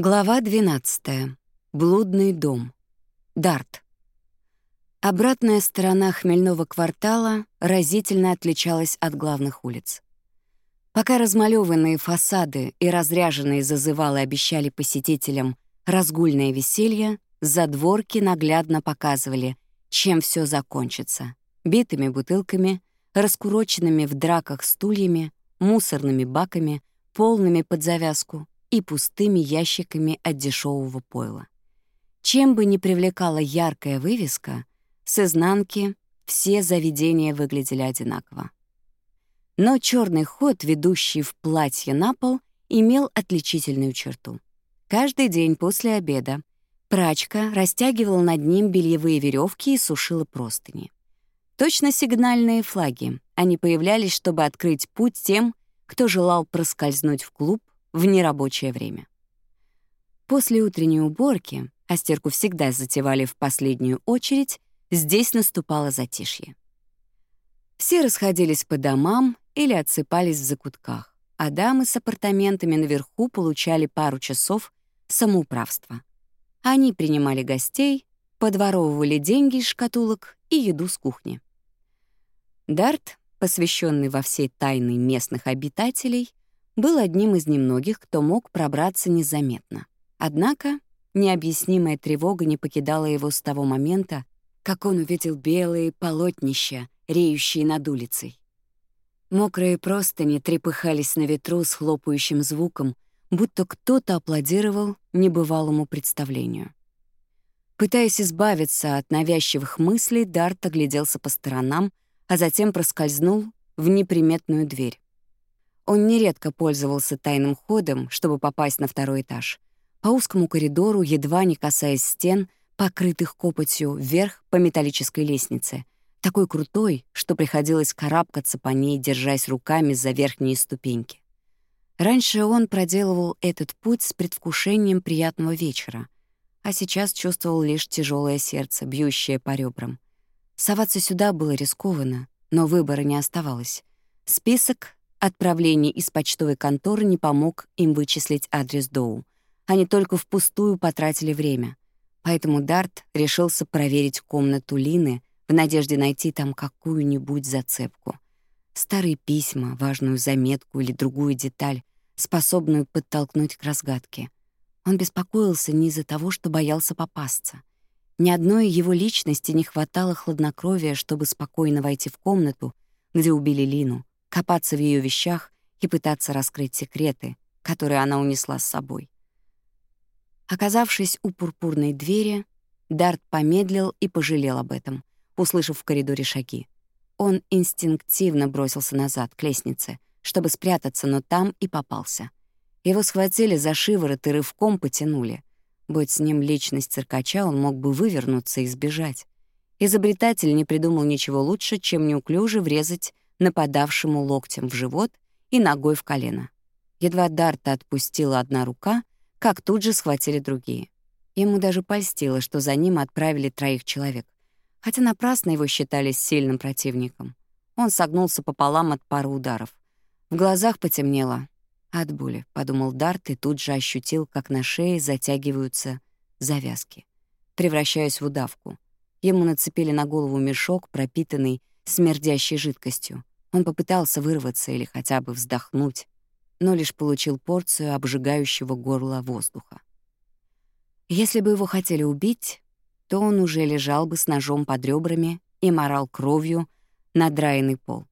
Глава 12. Блудный дом. Дарт. Обратная сторона хмельного квартала разительно отличалась от главных улиц. Пока размалеванные фасады и разряженные зазывалы обещали посетителям разгульное веселье, задворки наглядно показывали, чем все закончится — битыми бутылками, раскуроченными в драках стульями, мусорными баками, полными под завязку — и пустыми ящиками от дешевого пойла. Чем бы ни привлекала яркая вывеска, с изнанки все заведения выглядели одинаково. Но черный ход, ведущий в платье на пол, имел отличительную черту. Каждый день после обеда прачка растягивала над ним бельевые веревки и сушила простыни. Точно сигнальные флаги. Они появлялись, чтобы открыть путь тем, кто желал проскользнуть в клуб в нерабочее время. После утренней уборки, а стирку всегда затевали в последнюю очередь, здесь наступало затишье. Все расходились по домам или отсыпались в закутках, а дамы с апартаментами наверху получали пару часов самоуправства. Они принимали гостей, подворовывали деньги из шкатулок и еду с кухни. Дарт, посвященный во все тайны местных обитателей, был одним из немногих, кто мог пробраться незаметно. Однако необъяснимая тревога не покидала его с того момента, как он увидел белые полотнища, реющие над улицей. Мокрые простыни трепыхались на ветру с хлопающим звуком, будто кто-то аплодировал небывалому представлению. Пытаясь избавиться от навязчивых мыслей, Дарт огляделся по сторонам, а затем проскользнул в неприметную дверь. Он нередко пользовался тайным ходом, чтобы попасть на второй этаж. По узкому коридору, едва не касаясь стен, покрытых копотью, вверх по металлической лестнице, такой крутой, что приходилось карабкаться по ней, держась руками за верхние ступеньки. Раньше он проделывал этот путь с предвкушением приятного вечера, а сейчас чувствовал лишь тяжелое сердце, бьющее по ребрам. Соваться сюда было рискованно, но выбора не оставалось. Список Отправление из почтовой конторы не помог им вычислить адрес Доу. Они только впустую потратили время. Поэтому Дарт решился проверить комнату Лины в надежде найти там какую-нибудь зацепку. Старые письма, важную заметку или другую деталь, способную подтолкнуть к разгадке. Он беспокоился не из-за того, что боялся попасться. Ни одной его личности не хватало хладнокровия, чтобы спокойно войти в комнату, где убили Лину, копаться в ее вещах и пытаться раскрыть секреты, которые она унесла с собой. Оказавшись у пурпурной двери, Дарт помедлил и пожалел об этом, услышав в коридоре шаги. Он инстинктивно бросился назад, к лестнице, чтобы спрятаться, но там и попался. Его схватили за шиворот и рывком потянули. Будь с ним личность циркача, он мог бы вывернуться и сбежать. Изобретатель не придумал ничего лучше, чем неуклюже врезать нападавшему локтем в живот и ногой в колено. Едва Дарта отпустила одна рука, как тут же схватили другие. Ему даже польстило, что за ним отправили троих человек, хотя напрасно его считали сильным противником. Он согнулся пополам от пары ударов. В глазах потемнело. «От боли», — подумал Дарт и тут же ощутил, как на шее затягиваются завязки, превращаясь в удавку. Ему нацепили на голову мешок, пропитанный смердящей жидкостью. Он попытался вырваться или хотя бы вздохнуть, но лишь получил порцию обжигающего горла воздуха. Если бы его хотели убить, то он уже лежал бы с ножом под ребрами и морал кровью на надраенный пол.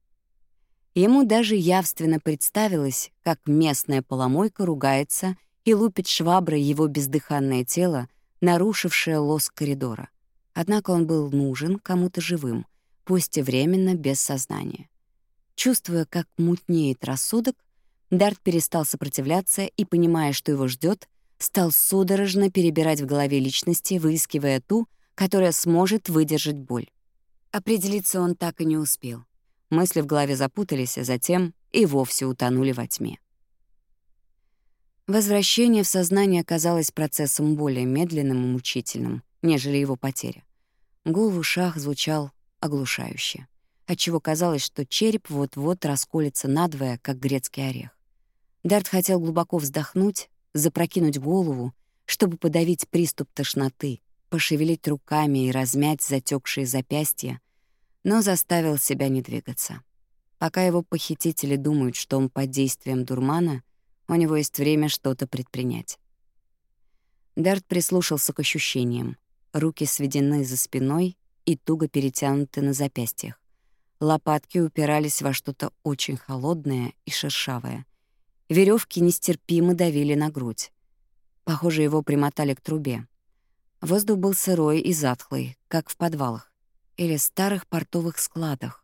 Ему даже явственно представилось, как местная поломойка ругается и лупит шваброй его бездыханное тело, нарушившее лоск коридора. Однако он был нужен кому-то живым, пусть и временно без сознания. Чувствуя, как мутнеет рассудок, Дарт перестал сопротивляться и, понимая, что его ждет, стал судорожно перебирать в голове личности, выискивая ту, которая сможет выдержать боль. Определиться он так и не успел. Мысли в голове запутались, а затем и вовсе утонули во тьме. Возвращение в сознание оказалось процессом более медленным и мучительным, нежели его потеря. Гул в ушах звучал оглушающе отчего казалось, что череп вот-вот расколется надвое, как грецкий орех. Дарт хотел глубоко вздохнуть, запрокинуть голову, чтобы подавить приступ тошноты, пошевелить руками и размять затекшие запястья, но заставил себя не двигаться. Пока его похитители думают, что он под действием дурмана, у него есть время что-то предпринять. Дарт прислушался к ощущениям. Руки сведены за спиной и туго перетянуты на запястьях. Лопатки упирались во что-то очень холодное и шершавое. Веревки нестерпимо давили на грудь. Похоже, его примотали к трубе. Воздух был сырой и затхлый, как в подвалах или старых портовых складах.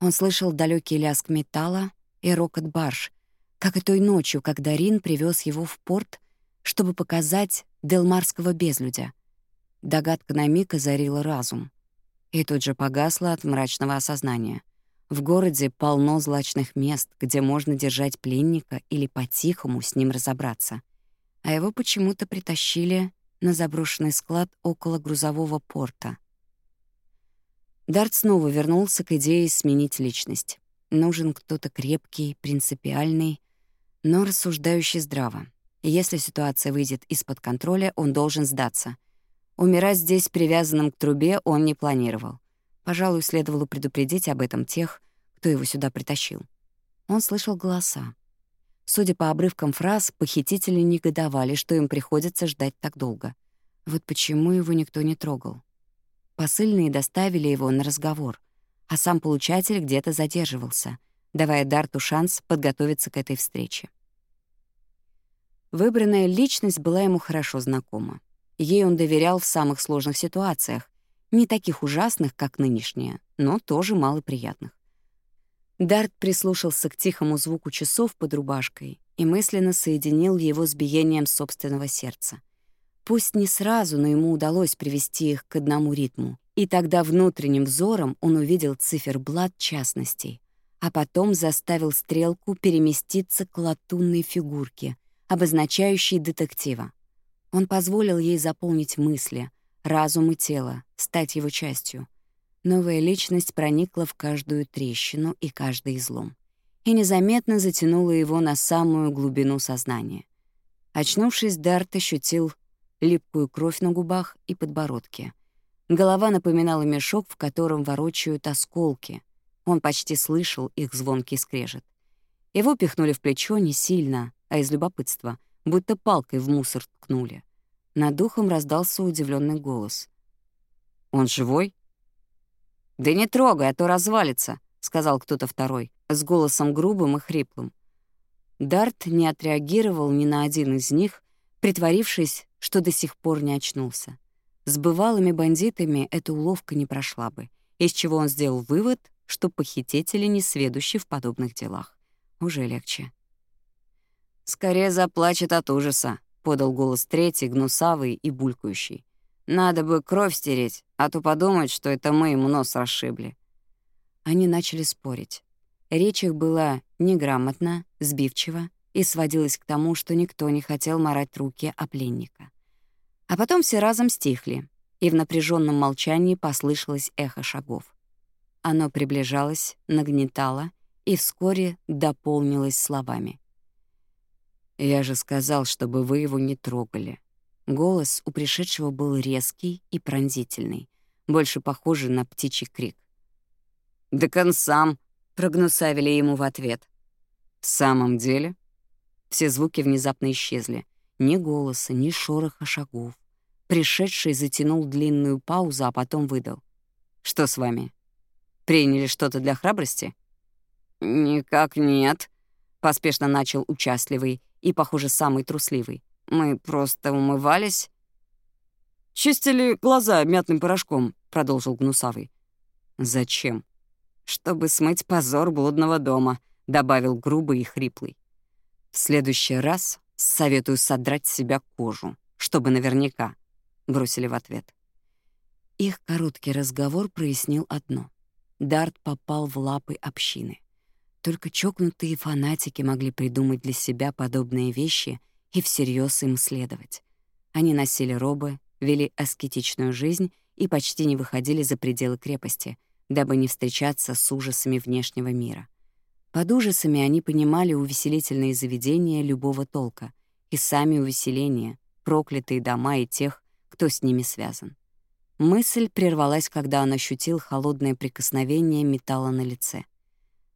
Он слышал далекий лязг металла и рокот барж, как и той ночью, когда Рин привез его в порт, чтобы показать Делмарского безлюдя. Догадка на миг озарила разум — и тут же погасло от мрачного осознания. В городе полно злачных мест, где можно держать пленника или по-тихому с ним разобраться. А его почему-то притащили на заброшенный склад около грузового порта. Дарт снова вернулся к идее сменить личность. Нужен кто-то крепкий, принципиальный, но рассуждающий здраво. Если ситуация выйдет из-под контроля, он должен сдаться — Умирать здесь привязанным к трубе он не планировал. Пожалуй, следовало предупредить об этом тех, кто его сюда притащил. Он слышал голоса. Судя по обрывкам фраз, похитители негодовали, что им приходится ждать так долго. Вот почему его никто не трогал. Посыльные доставили его на разговор, а сам получатель где-то задерживался, давая Дарту шанс подготовиться к этой встрече. Выбранная личность была ему хорошо знакома. Ей он доверял в самых сложных ситуациях, не таких ужасных, как нынешняя, но тоже малоприятных. Дарт прислушался к тихому звуку часов под рубашкой и мысленно соединил его с биением собственного сердца. Пусть не сразу, но ему удалось привести их к одному ритму, и тогда внутренним взором он увидел циферблат частностей, а потом заставил стрелку переместиться к латунной фигурке, обозначающей детектива. Он позволил ей заполнить мысли, разум и тело, стать его частью. Новая личность проникла в каждую трещину и каждый излом и незаметно затянула его на самую глубину сознания. Очнувшись, Дарт ощутил липкую кровь на губах и подбородке. Голова напоминала мешок, в котором ворочают осколки. Он почти слышал их звонкий скрежет. Его пихнули в плечо не сильно, а из любопытства — будто палкой в мусор ткнули. Над духом раздался удивленный голос. «Он живой?» «Да не трогай, а то развалится», — сказал кто-то второй, с голосом грубым и хриплым. Дарт не отреагировал ни на один из них, притворившись, что до сих пор не очнулся. С бывалыми бандитами эта уловка не прошла бы, из чего он сделал вывод, что похитители не сведущи в подобных делах. Уже легче. «Скорее заплачет от ужаса», — подал голос третий, гнусавый и булькающий. «Надо бы кровь стереть, а то подумать, что это мы ему нос расшибли». Они начали спорить. Речь их была неграмотна, сбивчива и сводилась к тому, что никто не хотел морать руки о пленника. А потом все разом стихли, и в напряженном молчании послышалось эхо шагов. Оно приближалось, нагнетало и вскоре дополнилось словами. «Я же сказал, чтобы вы его не трогали». Голос у пришедшего был резкий и пронзительный, больше похожий на птичий крик. До конца — прогнусавили ему в ответ. «В самом деле?» Все звуки внезапно исчезли. Ни голоса, ни шороха шагов. Пришедший затянул длинную паузу, а потом выдал. «Что с вами? Приняли что-то для храбрости?» «Никак нет», — поспешно начал участливый, и, похоже, самый трусливый. Мы просто умывались. «Чистили глаза мятным порошком», — продолжил Гнусавый. «Зачем?» «Чтобы смыть позор блудного дома», — добавил грубый и хриплый. «В следующий раз советую содрать с себя кожу, чтобы наверняка», — бросили в ответ. Их короткий разговор прояснил одно. Дарт попал в лапы общины. Только чокнутые фанатики могли придумать для себя подобные вещи и всерьез им следовать. Они носили робы, вели аскетичную жизнь и почти не выходили за пределы крепости, дабы не встречаться с ужасами внешнего мира. Под ужасами они понимали увеселительные заведения любого толка и сами увеселения, проклятые дома и тех, кто с ними связан. Мысль прервалась, когда он ощутил холодное прикосновение металла на лице.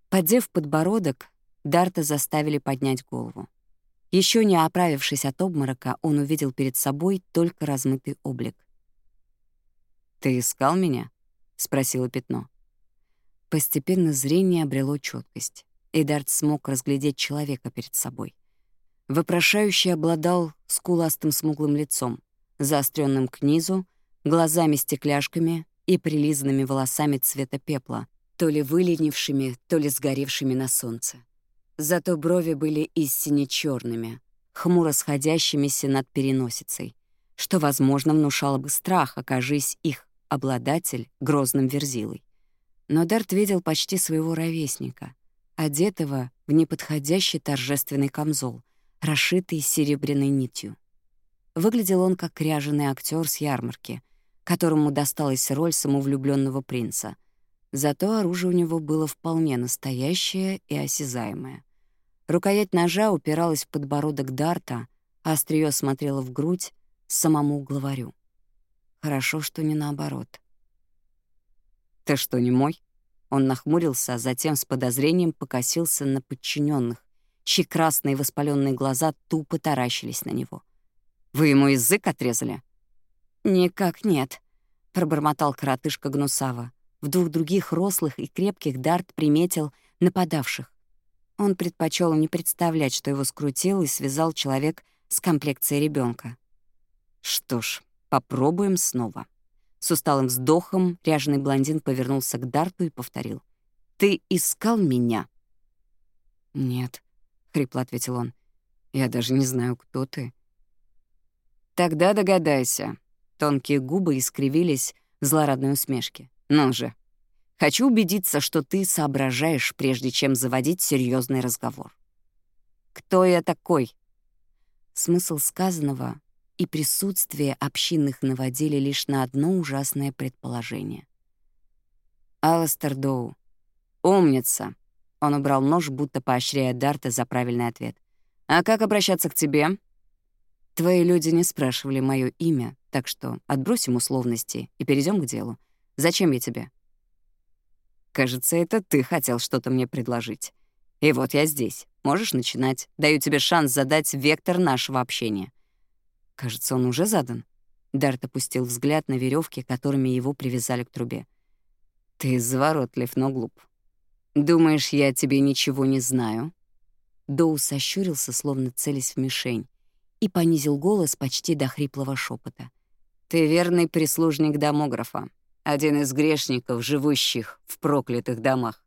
Поддев подбородок, Дарта заставили поднять голову. Еще не оправившись от обморока, он увидел перед собой только размытый облик. «Ты искал меня?» — спросило пятно. Постепенно зрение обрело четкость, и Дарт смог разглядеть человека перед собой. Вопрошающий обладал скуластым смуглым лицом, заостренным к низу, глазами-стекляшками и прилизанными волосами цвета пепла, то ли выленившими, то ли сгоревшими на солнце. Зато брови были истинно черными, хмуро сходящимися над переносицей, что, возможно, внушало бы страх, окажись их обладатель грозным верзилой. Но Дарт видел почти своего ровесника, одетого в неподходящий торжественный камзол, расшитый серебряной нитью. Выглядел он как ряженый актер с ярмарки, которому досталась роль самовлюбленного принца — Зато оружие у него было вполне настоящее и осязаемое. Рукоять ножа упиралась в подбородок Дарта, а остриё смотрело в грудь самому главарю. Хорошо, что не наоборот. «Ты что, не мой?» Он нахмурился, а затем с подозрением покосился на подчиненных, чьи красные воспаленные глаза тупо таращились на него. «Вы ему язык отрезали?» «Никак нет», — пробормотал коротышка Гнусава. Вдруг других рослых и крепких Дарт приметил нападавших. Он предпочел не представлять, что его скрутил и связал человек с комплекцией ребенка. Что ж, попробуем снова. С усталым вздохом ряженый блондин повернулся к Дарту и повторил. «Ты искал меня?» «Нет», — хрипло ответил он. «Я даже не знаю, кто ты». «Тогда догадайся». Тонкие губы искривились в злорадной усмешке. Ну же, хочу убедиться, что ты соображаешь, прежде чем заводить серьезный разговор. Кто я такой? Смысл сказанного и присутствие общинных наводили лишь на одно ужасное предположение. Аластер Доу. Умница. Он убрал нож, будто поощряя Дарта за правильный ответ. А как обращаться к тебе? Твои люди не спрашивали мое имя, так что отбросим условности и перейдем к делу. Зачем я тебе?» «Кажется, это ты хотел что-то мне предложить. И вот я здесь. Можешь начинать. Даю тебе шанс задать вектор нашего общения». «Кажется, он уже задан». Дарт опустил взгляд на веревки, которыми его привязали к трубе. «Ты заворотлив, но глуп. Думаешь, я тебе ничего не знаю?» Доу сощурился, словно целясь в мишень, и понизил голос почти до хриплого шепота. «Ты верный прислужник домографа один из грешников, живущих в проклятых домах.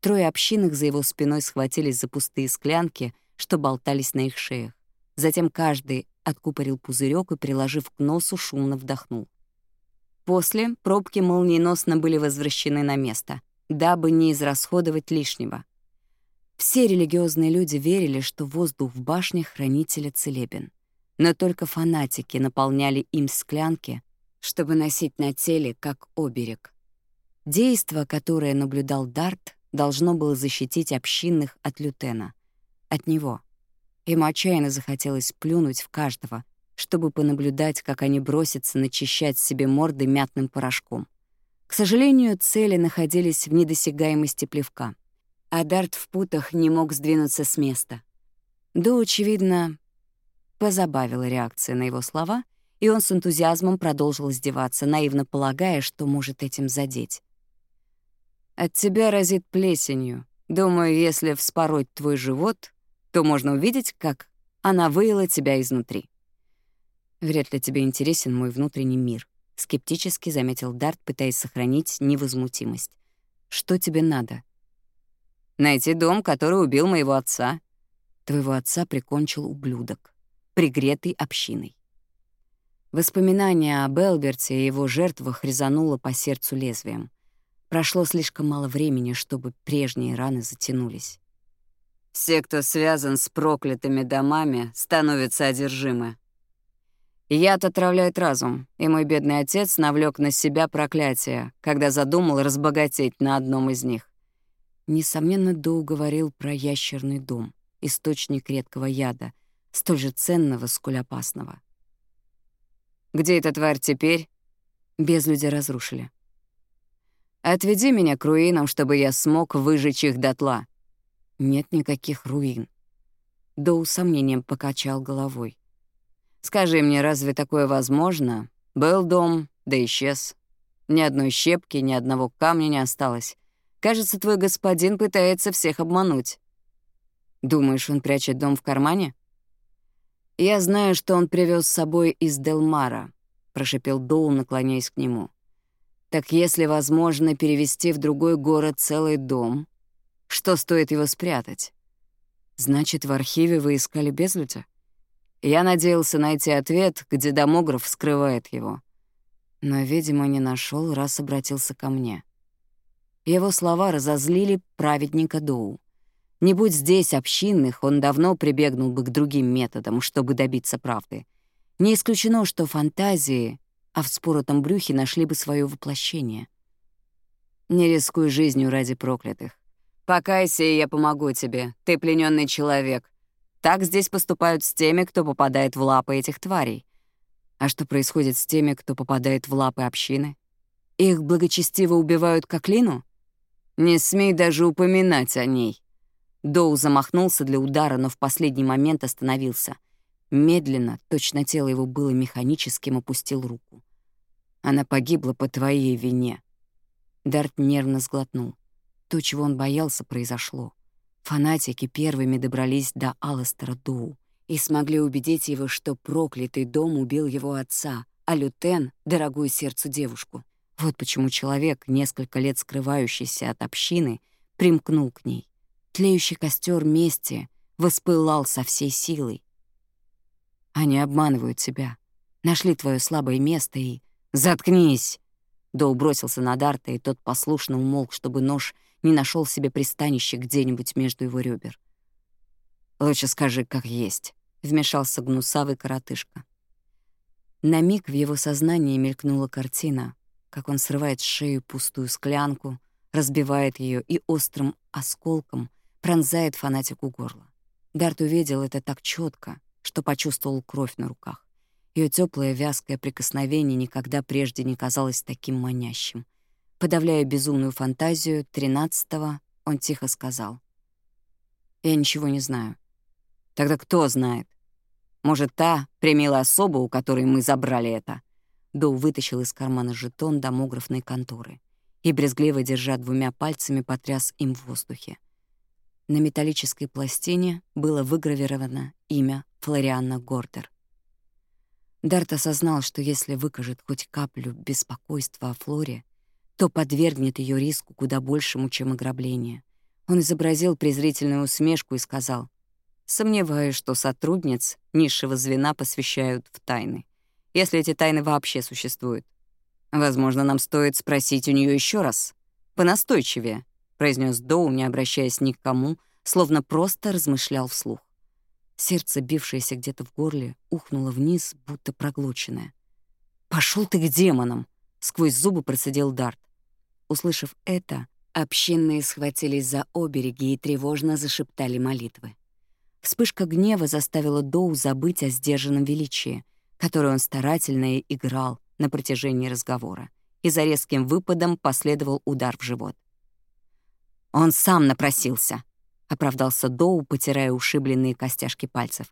Трое общинных за его спиной схватились за пустые склянки, что болтались на их шеях. Затем каждый откупорил пузырек и, приложив к носу, шумно вдохнул. После пробки молниеносно были возвращены на место, дабы не израсходовать лишнего. Все религиозные люди верили, что воздух в башне хранителя целебен. Но только фанатики наполняли им склянки, чтобы носить на теле как оберег. Действо, которое наблюдал Дарт, должно было защитить общинных от лютена. От него. Им отчаянно захотелось плюнуть в каждого, чтобы понаблюдать, как они бросятся начищать себе морды мятным порошком. К сожалению, цели находились в недосягаемости плевка, а Дарт в путах не мог сдвинуться с места. До, очевидно, позабавила реакция на его слова — и он с энтузиазмом продолжил издеваться, наивно полагая, что может этим задеть. «От тебя разит плесенью. Думаю, если вспороть твой живот, то можно увидеть, как она выила тебя изнутри». «Вряд ли тебе интересен мой внутренний мир», — скептически заметил Дарт, пытаясь сохранить невозмутимость. «Что тебе надо?» «Найти дом, который убил моего отца». «Твоего отца прикончил ублюдок, пригретый общиной. Воспоминание об Элберте и его жертвах резануло по сердцу лезвием. Прошло слишком мало времени, чтобы прежние раны затянулись. «Все, кто связан с проклятыми домами, становятся одержимы», Яд отравляет разум, и мой бедный отец навлек на себя проклятие, когда задумал разбогатеть на одном из них. Несомненно, Доу говорил про ящерный дом, источник редкого яда, столь же ценного, сколь опасного. Где эта тварь теперь?» Без Безлюди разрушили. «Отведи меня к руинам, чтобы я смог выжечь их дотла». «Нет никаких руин». Доу сомнением покачал головой. «Скажи мне, разве такое возможно? Был дом, да исчез. Ни одной щепки, ни одного камня не осталось. Кажется, твой господин пытается всех обмануть». «Думаешь, он прячет дом в кармане?» «Я знаю, что он привез с собой из Делмара», — прошепел Доул, наклоняясь к нему. «Так если возможно перевести в другой город целый дом, что стоит его спрятать?» «Значит, в архиве вы искали безлюдя?» Я надеялся найти ответ, где домограф скрывает его. Но, видимо, не нашел, раз обратился ко мне. Его слова разозлили праведника Доу. Не будь здесь общинных, он давно прибегнул бы к другим методам, чтобы добиться правды. Не исключено, что фантазии о вспоротом брюхе нашли бы свое воплощение. Не рискуй жизнью ради проклятых. «Покайся, и я помогу тебе. Ты плененный человек. Так здесь поступают с теми, кто попадает в лапы этих тварей. А что происходит с теми, кто попадает в лапы общины? Их благочестиво убивают как лину? Не смей даже упоминать о ней». Доу замахнулся для удара, но в последний момент остановился. Медленно, точно тело его было механическим, опустил руку. «Она погибла по твоей вине». Дарт нервно сглотнул. То, чего он боялся, произошло. Фанатики первыми добрались до Алластера Доу и смогли убедить его, что проклятый дом убил его отца, а Лютен — дорогую сердцу девушку. Вот почему человек, несколько лет скрывающийся от общины, примкнул к ней тлеющий костер мести воспылал со всей силой. Они обманывают тебя, нашли твое слабое место и... «Заткнись!» Доу бросился на Дарта, и тот послушно умолк, чтобы нож не нашел себе пристанище где-нибудь между его ребер. «Лучше скажи, как есть», — вмешался гнусавый коротышка. На миг в его сознании мелькнула картина, как он срывает с шеи пустую склянку, разбивает ее и острым осколком пронзает фанатику горло. Дарт увидел это так четко, что почувствовал кровь на руках. Ее теплое вязкое прикосновение никогда прежде не казалось таким манящим. Подавляя безумную фантазию, тринадцатого он тихо сказал. «Я ничего не знаю». «Тогда кто знает? Может, та примила особа, у которой мы забрали это?» Доу вытащил из кармана жетон домографной конторы и, брезгливо держа двумя пальцами, потряс им в воздухе. На металлической пластине было выгравировано имя Флориана Гордер. Дарт осознал, что если выкажет хоть каплю беспокойства о Флоре, то подвергнет ее риску куда большему, чем ограбление. Он изобразил презрительную усмешку и сказал, «Сомневаюсь, что сотрудниц низшего звена посвящают в тайны, если эти тайны вообще существуют. Возможно, нам стоит спросить у нее еще раз, понастойчивее». — произнес Доу, не обращаясь ни к кому, словно просто размышлял вслух. Сердце, бившееся где-то в горле, ухнуло вниз, будто проглоченное. Пошел ты к демонам!» — сквозь зубы процедил Дарт. Услышав это, общинные схватились за обереги и тревожно зашептали молитвы. Вспышка гнева заставила Доу забыть о сдержанном величии, которое он старательно играл на протяжении разговора, и за резким выпадом последовал удар в живот. Он сам напросился, — оправдался Доу, потирая ушибленные костяшки пальцев.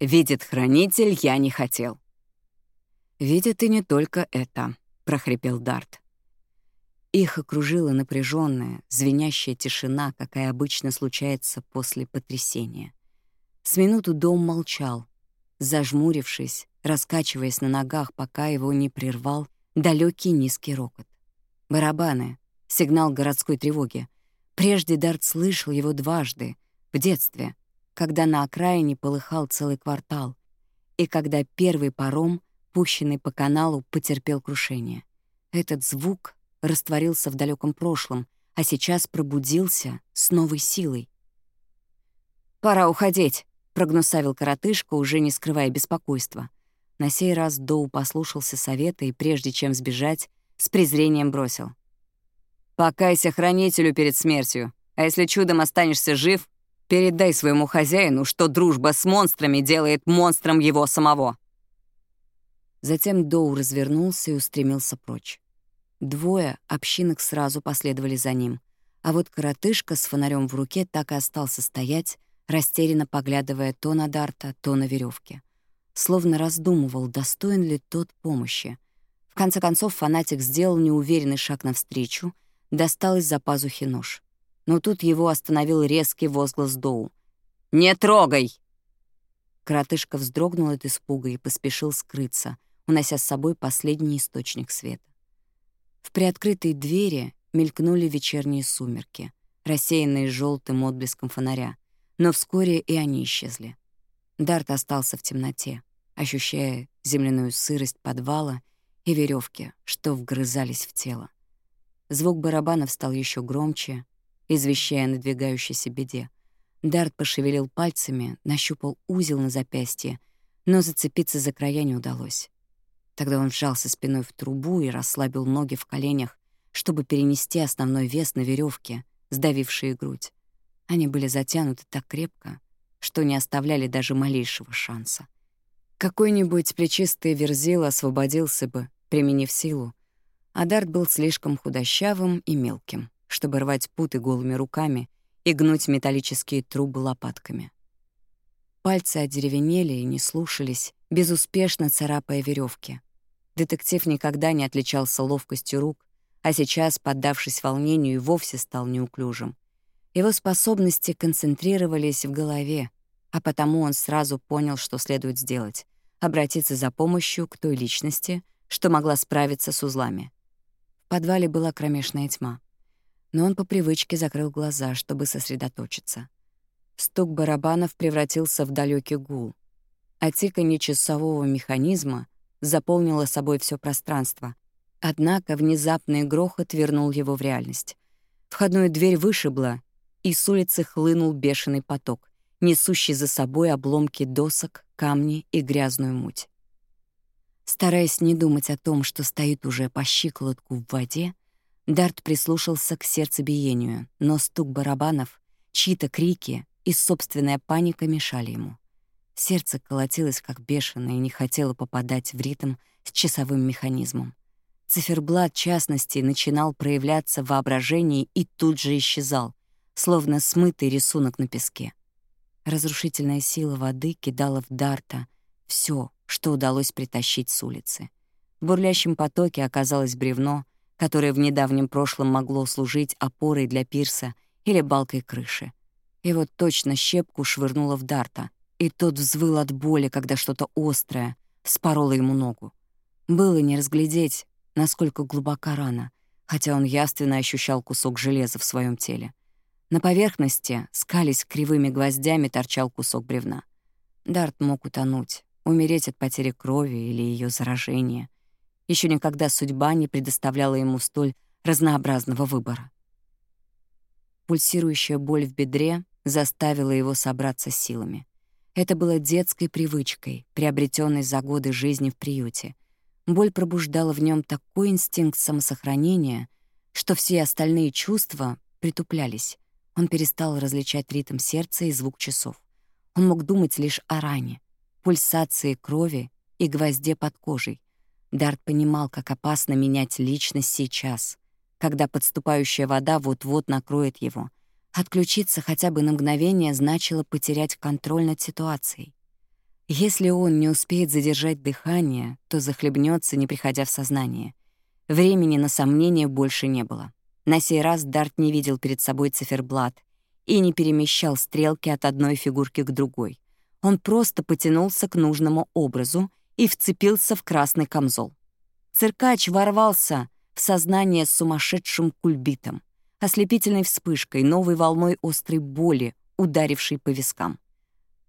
«Видит хранитель, я не хотел». «Видит и не только это», — прохрипел Дарт. Их окружила напряженная, звенящая тишина, какая обычно случается после потрясения. С минуту Дом молчал, зажмурившись, раскачиваясь на ногах, пока его не прервал далекий низкий рокот. Барабаны, сигнал городской тревоги — Прежде Дарт слышал его дважды, в детстве, когда на окраине полыхал целый квартал, и когда первый паром, пущенный по каналу, потерпел крушение. Этот звук растворился в далеком прошлом, а сейчас пробудился с новой силой. «Пора уходить», — прогнусавил коротышка, уже не скрывая беспокойства. На сей раз Доу послушался совета и, прежде чем сбежать, с презрением бросил. Покайся хранителю перед смертью. А если чудом останешься жив, передай своему хозяину, что дружба с монстрами делает монстром его самого». Затем Доу развернулся и устремился прочь. Двое общинок сразу последовали за ним, а вот коротышка с фонарем в руке так и остался стоять, растерянно поглядывая то на Дарта, то на веревке. Словно раздумывал, достоин ли тот помощи. В конце концов фанатик сделал неуверенный шаг навстречу — достал из-за пазухи нож. Но тут его остановил резкий возглас Доу. «Не трогай!» Кротышка вздрогнул от испуга и поспешил скрыться, унося с собой последний источник света. В приоткрытой двери мелькнули вечерние сумерки, рассеянные желтым отблеском фонаря, но вскоре и они исчезли. Дарт остался в темноте, ощущая земляную сырость подвала и веревки, что вгрызались в тело. Звук барабанов стал еще громче, извещая о надвигающейся беде. Дарт пошевелил пальцами, нащупал узел на запястье, но зацепиться за края не удалось. Тогда он вжался спиной в трубу и расслабил ноги в коленях, чтобы перенести основной вес на веревке, сдавившие грудь. Они были затянуты так крепко, что не оставляли даже малейшего шанса. Какой-нибудь плечистый верзил освободился бы, применив силу, Адарт был слишком худощавым и мелким, чтобы рвать путы голыми руками и гнуть металлические трубы лопатками. Пальцы одеревенели и не слушались, безуспешно царапая веревки. Детектив никогда не отличался ловкостью рук, а сейчас, поддавшись волнению, и вовсе стал неуклюжим. Его способности концентрировались в голове, а потому он сразу понял, что следует сделать — обратиться за помощью к той личности, что могла справиться с узлами подвале была кромешная тьма. Но он по привычке закрыл глаза, чтобы сосредоточиться. Стук барабанов превратился в далекий гул. А тиканье часового механизма заполнило собой все пространство. Однако внезапный грохот вернул его в реальность. Входную дверь вышибла, и с улицы хлынул бешеный поток, несущий за собой обломки досок, камни и грязную муть. Стараясь не думать о том, что стоит уже по щиколотку в воде, Дарт прислушался к сердцебиению, но стук барабанов, чьи-то крики и собственная паника мешали ему. Сердце колотилось как бешеное и не хотело попадать в ритм с часовым механизмом. Циферблат частности начинал проявляться в воображении и тут же исчезал, словно смытый рисунок на песке. Разрушительная сила воды кидала в Дарта все, что удалось притащить с улицы. В бурлящем потоке оказалось бревно, которое в недавнем прошлом могло служить опорой для пирса или балкой крыши. И вот точно щепку швырнуло в Дарта, и тот взвыл от боли, когда что-то острое вспороло ему ногу. Было не разглядеть, насколько глубока рана, хотя он яственно ощущал кусок железа в своем теле. На поверхности, скались кривыми гвоздями, торчал кусок бревна. Дарт мог утонуть, умереть от потери крови или ее заражения. Еще никогда судьба не предоставляла ему столь разнообразного выбора. Пульсирующая боль в бедре заставила его собраться силами. Это было детской привычкой, приобретенной за годы жизни в приюте. Боль пробуждала в нем такой инстинкт самосохранения, что все остальные чувства притуплялись. Он перестал различать ритм сердца и звук часов. Он мог думать лишь о ране, пульсации крови и гвозде под кожей. Дарт понимал, как опасно менять личность сейчас, когда подступающая вода вот-вот накроет его. Отключиться хотя бы на мгновение значило потерять контроль над ситуацией. Если он не успеет задержать дыхание, то захлебнется, не приходя в сознание. Времени на сомнения больше не было. На сей раз Дарт не видел перед собой циферблат и не перемещал стрелки от одной фигурки к другой. Он просто потянулся к нужному образу и вцепился в красный камзол. Циркач ворвался в сознание с сумасшедшим кульбитом, ослепительной вспышкой, новой волной острой боли, ударившей по вискам.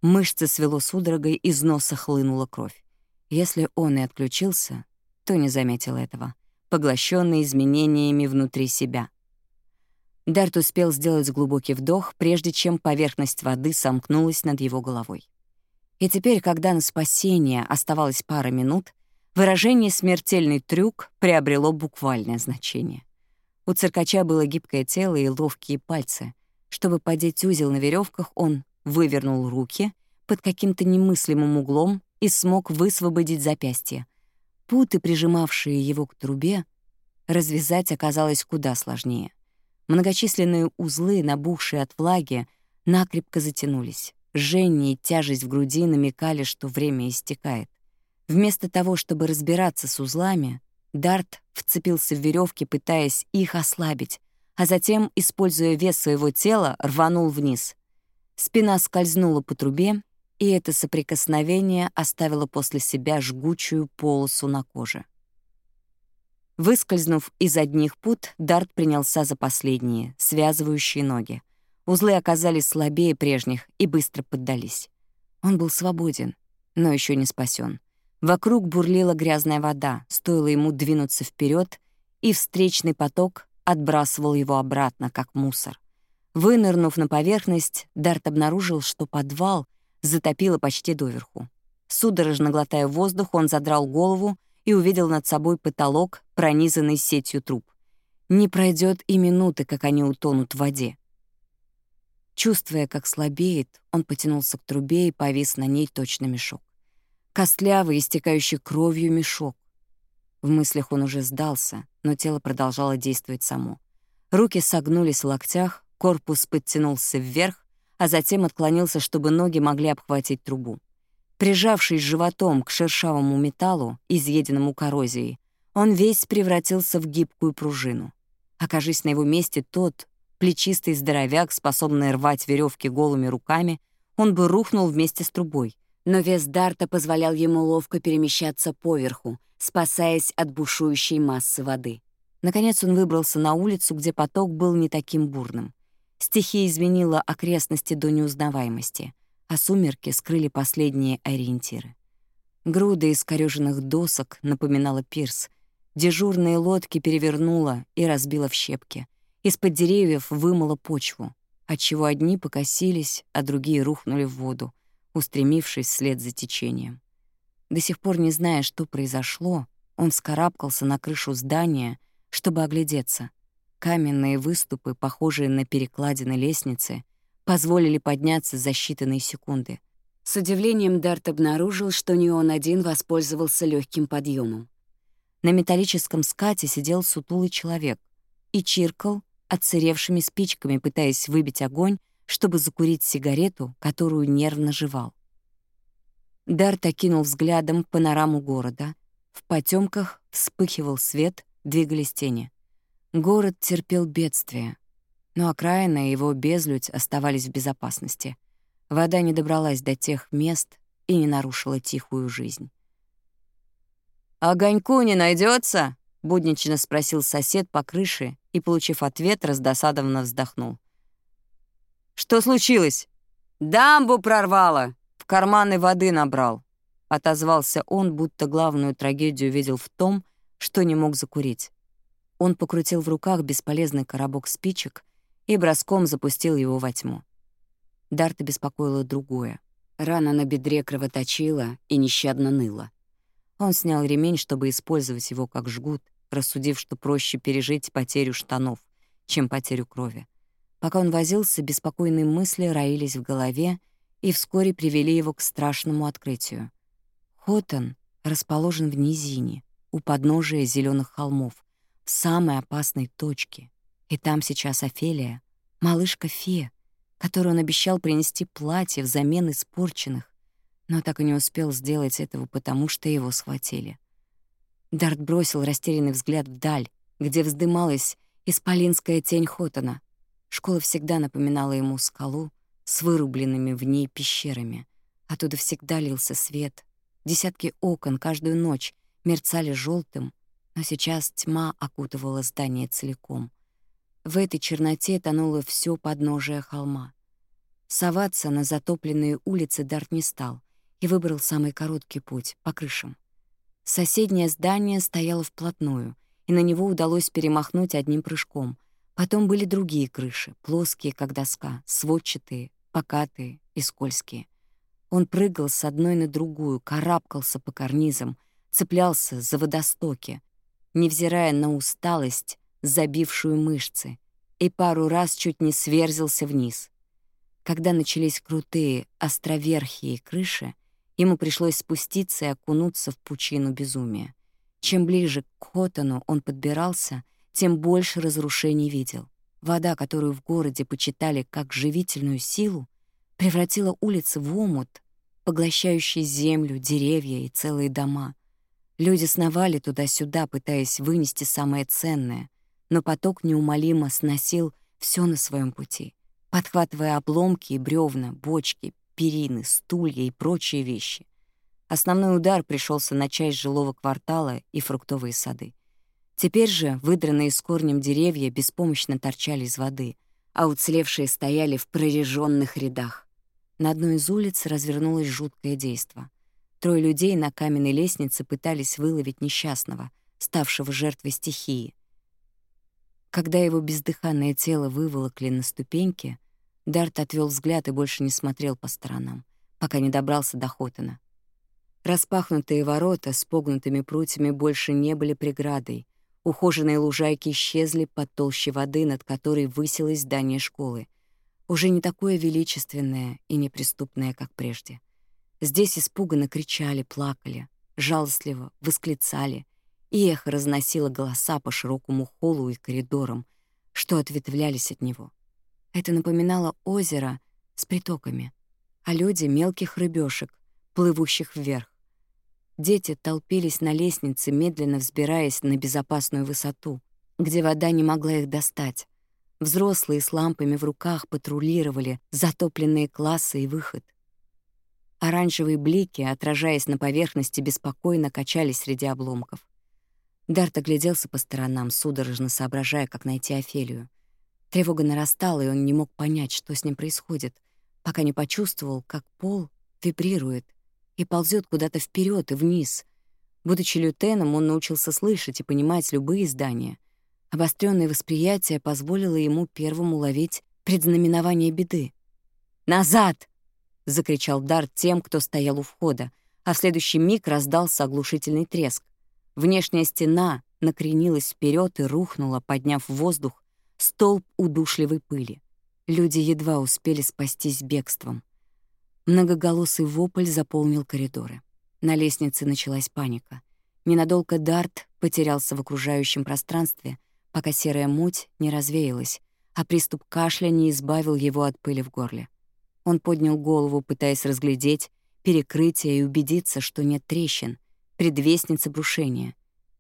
Мышцы свело судорогой, из носа хлынула кровь. Если он и отключился, то не заметил этого, поглощенный изменениями внутри себя. Дарт успел сделать глубокий вдох, прежде чем поверхность воды сомкнулась над его головой. И теперь, когда на спасение оставалось пара минут, выражение «смертельный трюк» приобрело буквальное значение. У циркача было гибкое тело и ловкие пальцы. Чтобы подеть узел на веревках, он вывернул руки под каким-то немыслимым углом и смог высвободить запястье. Путы, прижимавшие его к трубе, развязать оказалось куда сложнее. Многочисленные узлы, набухшие от влаги, накрепко затянулись жжение и тяжесть в груди намекали, что время истекает. Вместо того, чтобы разбираться с узлами, Дарт вцепился в веревки, пытаясь их ослабить, а затем, используя вес своего тела, рванул вниз. Спина скользнула по трубе, и это соприкосновение оставило после себя жгучую полосу на коже. Выскользнув из одних пут, Дарт принялся за последние, связывающие ноги. Узлы оказались слабее прежних и быстро поддались. Он был свободен, но еще не спасен. Вокруг бурлила грязная вода, стоило ему двинуться вперед, и встречный поток отбрасывал его обратно, как мусор. Вынырнув на поверхность, Дарт обнаружил, что подвал затопило почти доверху. Судорожно глотая воздух, он задрал голову и увидел над собой потолок, пронизанный сетью труб. Не пройдет и минуты, как они утонут в воде. Чувствуя, как слабеет, он потянулся к трубе и повис на ней точный мешок. Костлявый, истекающий кровью мешок. В мыслях он уже сдался, но тело продолжало действовать само. Руки согнулись в локтях, корпус подтянулся вверх, а затем отклонился, чтобы ноги могли обхватить трубу. Прижавшись животом к шершавому металлу, изъеденному коррозией, он весь превратился в гибкую пружину. Окажись на его месте тот, плечистый здоровяк, способный рвать веревки голыми руками, он бы рухнул вместе с трубой. Но вес Дарта позволял ему ловко перемещаться поверху, спасаясь от бушующей массы воды. Наконец он выбрался на улицу, где поток был не таким бурным. Стихия изменила окрестности до неузнаваемости, а сумерки скрыли последние ориентиры. Груда искорёженных досок напоминала пирс. Дежурные лодки перевернула и разбила в щепки — из-под деревьев вымыло почву, отчего одни покосились, а другие рухнули в воду, устремившись вслед за течением. До сих пор не зная, что произошло, он вскарабкался на крышу здания, чтобы оглядеться. Каменные выступы, похожие на перекладины лестницы, позволили подняться за считанные секунды. С удивлением Дарт обнаружил, что не он один воспользовался легким подъемом. На металлическом скате сидел сутулый человек и чиркал отсыревшими спичками, пытаясь выбить огонь, чтобы закурить сигарету, которую нервно жевал. Дарт окинул взглядом панораму города. В потемках вспыхивал свет, двигались тени. Город терпел бедствие, но окраина и его безлюдь оставались в безопасности. Вода не добралась до тех мест и не нарушила тихую жизнь. «Огоньку не найдется? — буднично спросил сосед по крыше и, получив ответ, раздосадованно вздохнул. «Что случилось?» «Дамбу прорвало! В карманы воды набрал!» Отозвался он, будто главную трагедию видел в том, что не мог закурить. Он покрутил в руках бесполезный коробок спичек и броском запустил его во тьму. Дарта беспокоило другое. Рана на бедре кровоточила и нещадно ныла. Он снял ремень, чтобы использовать его как жгут, рассудив, что проще пережить потерю штанов, чем потерю крови. Пока он возился, беспокойные мысли роились в голове и вскоре привели его к страшному открытию. Хотон расположен в низине, у подножия зеленых холмов, в самой опасной точке. И там сейчас Офелия, малышка-фея, которую он обещал принести платье взамен испорченных, но так и не успел сделать этого, потому что его схватили. Дарт бросил растерянный взгляд вдаль, где вздымалась исполинская тень Хотана. Школа всегда напоминала ему скалу с вырубленными в ней пещерами. Оттуда всегда лился свет. Десятки окон каждую ночь мерцали желтым, но сейчас тьма окутывала здание целиком. В этой черноте тонуло все подножие холма. Соваться на затопленные улицы Дарт не стал и выбрал самый короткий путь — по крышам. Соседнее здание стояло вплотную, и на него удалось перемахнуть одним прыжком. Потом были другие крыши, плоские, как доска, сводчатые, покатые и скользкие. Он прыгал с одной на другую, карабкался по карнизам, цеплялся за водостоки, невзирая на усталость, забившую мышцы, и пару раз чуть не сверзился вниз. Когда начались крутые островерхие крыши, Ему пришлось спуститься и окунуться в пучину безумия. Чем ближе к Хотану он подбирался, тем больше разрушений видел. Вода, которую в городе почитали как живительную силу, превратила улицы в омут, поглощающий землю, деревья и целые дома. Люди сновали туда-сюда, пытаясь вынести самое ценное, но поток неумолимо сносил все на своем пути, подхватывая обломки и бревна, бочки, перины, стулья и прочие вещи. Основной удар пришелся на часть жилого квартала и фруктовые сады. Теперь же выдранные с корнем деревья беспомощно торчали из воды, а уцелевшие стояли в прореженных рядах. На одной из улиц развернулось жуткое действо. Трое людей на каменной лестнице пытались выловить несчастного, ставшего жертвой стихии. Когда его бездыханное тело выволокли на ступеньки — Дарт отвел взгляд и больше не смотрел по сторонам, пока не добрался до Хотана. Распахнутые ворота с погнутыми прутьями больше не были преградой. Ухоженные лужайки исчезли под толщей воды, над которой высилось здание школы. Уже не такое величественное и неприступное, как прежде. Здесь испуганно кричали, плакали, жалостливо восклицали, и эхо разносило голоса по широкому холлу и коридорам, что ответвлялись от него. Это напоминало озеро с притоками, а люди — мелких рыбешек, плывущих вверх. Дети толпились на лестнице, медленно взбираясь на безопасную высоту, где вода не могла их достать. Взрослые с лампами в руках патрулировали затопленные классы и выход. Оранжевые блики, отражаясь на поверхности, беспокойно качались среди обломков. Дарт огляделся по сторонам, судорожно соображая, как найти Офелию. Тревога нарастала, и он не мог понять, что с ним происходит, пока не почувствовал, как пол вибрирует и ползет куда-то вперед и вниз. Будучи лютеном, он научился слышать и понимать любые здания. Обостренное восприятие позволило ему первому уловить предзнаменование беды. «Назад!» — закричал Дарт тем, кто стоял у входа, а в следующий миг раздался оглушительный треск. Внешняя стена накренилась вперед и рухнула, подняв в воздух столб удушливой пыли. Люди едва успели спастись бегством. Многоголосый вопль заполнил коридоры. На лестнице началась паника. Ненадолго Дарт потерялся в окружающем пространстве, пока серая муть не развеялась, а приступ кашля не избавил его от пыли в горле. Он поднял голову, пытаясь разглядеть перекрытие и убедиться, что нет трещин, предвестницы брушения.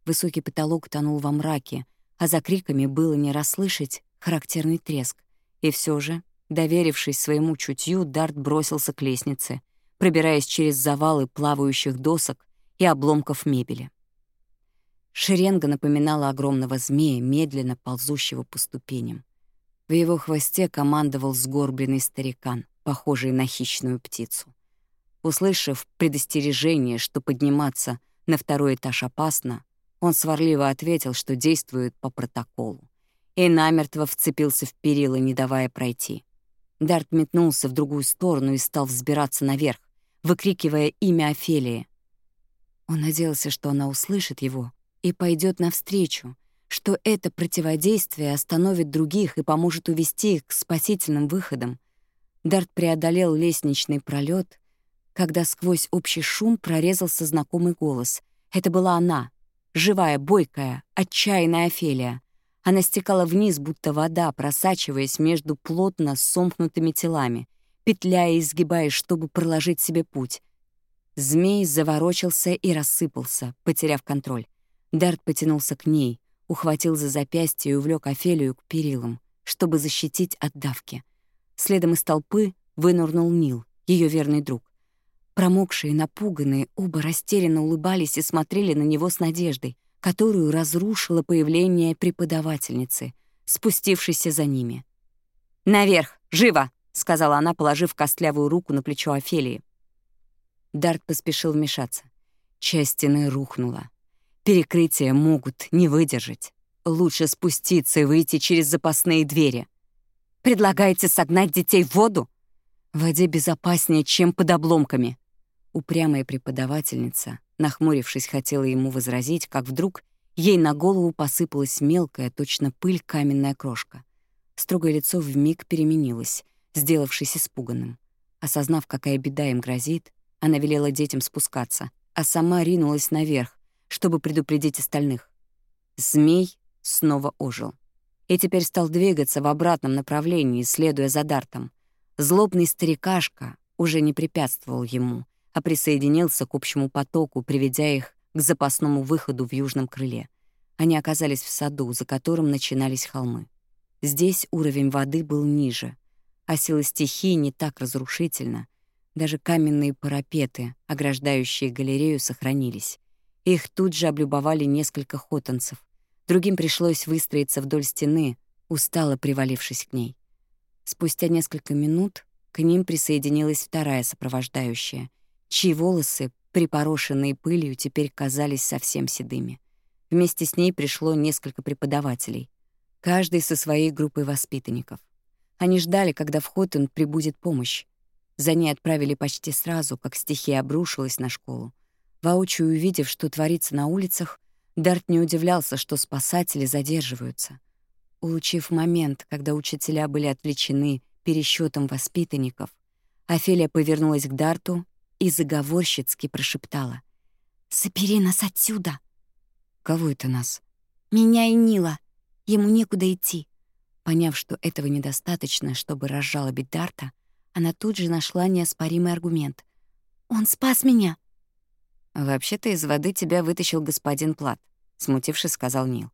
Высокий потолок тонул во мраке — а за криками было не расслышать характерный треск. И все же, доверившись своему чутью, Дарт бросился к лестнице, пробираясь через завалы плавающих досок и обломков мебели. Шеренга напоминала огромного змея, медленно ползущего по ступеням. В его хвосте командовал сгорбленный старикан, похожий на хищную птицу. Услышав предостережение, что подниматься на второй этаж опасно, он сварливо ответил, что действует по протоколу, и намертво вцепился в перила, не давая пройти. Дарт метнулся в другую сторону и стал взбираться наверх, выкрикивая имя Офелии. Он надеялся, что она услышит его и пойдет навстречу, что это противодействие остановит других и поможет увести их к спасительным выходам. Дарт преодолел лестничный пролет, когда сквозь общий шум прорезался знакомый голос. Это была она, живая, бойкая, отчаянная Офелия. Она стекала вниз, будто вода, просачиваясь между плотно сомкнутыми телами, петляя и изгибаясь, чтобы проложить себе путь. Змей заворочился и рассыпался, потеряв контроль. Дарт потянулся к ней, ухватил за запястье и увлек Офелию к перилам, чтобы защитить от давки. Следом из толпы вынурнул Нил, её верный друг. Промокшие, напуганные, оба растерянно улыбались и смотрели на него с надеждой, которую разрушило появление преподавательницы, спустившейся за ними. «Наверх! Живо!» — сказала она, положив костлявую руку на плечо Офелии. Дарт поспешил вмешаться. Часть стены рухнула. Перекрытия могут не выдержать. Лучше спуститься и выйти через запасные двери. Предлагаете согнать детей в воду? В воде безопаснее, чем под обломками. Упрямая преподавательница, нахмурившись, хотела ему возразить, как вдруг ей на голову посыпалась мелкая, точно пыль, каменная крошка. Строгое лицо вмиг переменилось, сделавшись испуганным. Осознав, какая беда им грозит, она велела детям спускаться, а сама ринулась наверх, чтобы предупредить остальных. Змей снова ожил. И теперь стал двигаться в обратном направлении, следуя за дартом. Злобный старикашка уже не препятствовал ему — а присоединился к общему потоку, приведя их к запасному выходу в южном крыле. Они оказались в саду, за которым начинались холмы. Здесь уровень воды был ниже, а сила стихии не так разрушительна. Даже каменные парапеты, ограждающие галерею, сохранились. Их тут же облюбовали несколько хотанцев. Другим пришлось выстроиться вдоль стены, устало привалившись к ней. Спустя несколько минут к ним присоединилась вторая сопровождающая, чьи волосы, припорошенные пылью, теперь казались совсем седыми. Вместе с ней пришло несколько преподавателей, каждый со своей группой воспитанников. Они ждали, когда в Хоттон прибудет помощь. За ней отправили почти сразу, как стихия обрушилась на школу. Воочию увидев, что творится на улицах, Дарт не удивлялся, что спасатели задерживаются. Улучив момент, когда учителя были отвлечены пересчетом воспитанников, Офелия повернулась к Дарту и заговорщицки прошептала. «Собери нас отсюда!» «Кого это нас?» «Меня и Нила. Ему некуда идти». Поняв, что этого недостаточно, чтобы разжалобить Дарта, она тут же нашла неоспоримый аргумент. «Он спас меня!» «Вообще-то из воды тебя вытащил господин Плат», — смутившись, сказал Нил.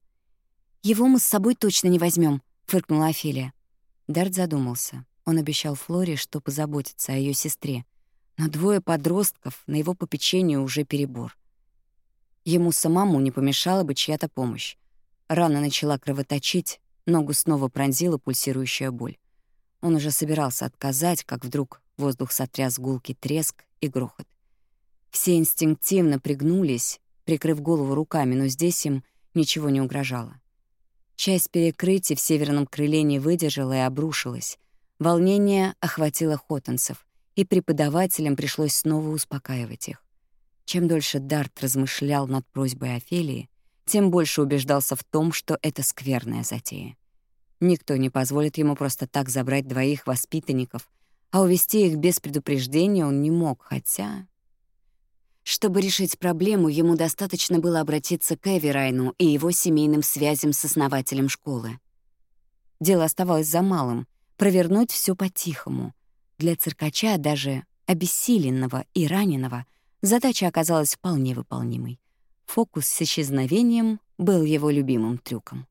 «Его мы с собой точно не возьмем, фыркнула Офелия. Дарт задумался. Он обещал Флоре, что позаботится о ее сестре, на двое подростков на его попечение уже перебор. Ему самому не помешала бы чья-то помощь. Рана начала кровоточить, ногу снова пронзила пульсирующая боль. Он уже собирался отказать, как вдруг воздух сотряс гулкий треск и грохот. Все инстинктивно пригнулись, прикрыв голову руками, но здесь им ничего не угрожало. Часть перекрытий в северном крыле не выдержала и обрушилась. Волнение охватило хотанцев и преподавателям пришлось снова успокаивать их. Чем дольше Дарт размышлял над просьбой Офелии, тем больше убеждался в том, что это скверная затея. Никто не позволит ему просто так забрать двоих воспитанников, а увести их без предупреждения он не мог, хотя... Чтобы решить проблему, ему достаточно было обратиться к Эверайну и его семейным связям с основателем школы. Дело оставалось за малым — провернуть все по-тихому — для циркача, даже обессиленного и раненого, задача оказалась вполне выполнимой. Фокус с исчезновением был его любимым трюком.